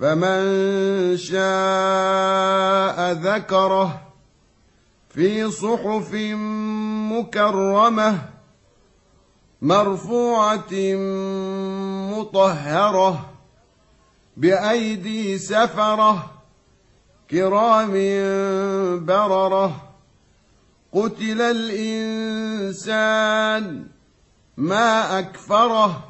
فمن شاء ذكره في صحف مكرمة مرفوعة مطهرة بأيدي سفرة كرام بررة قتل الإنسان ما أكفره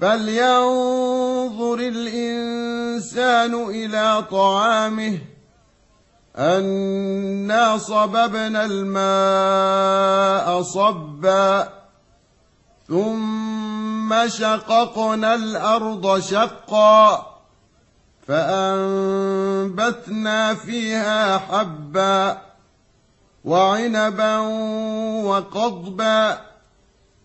فلينظر الانسان إلى طعامه انا صببنا الماء صبا ثم شققنا الأرض شقا فانبتنا فيها حبا وعنبا وقضبا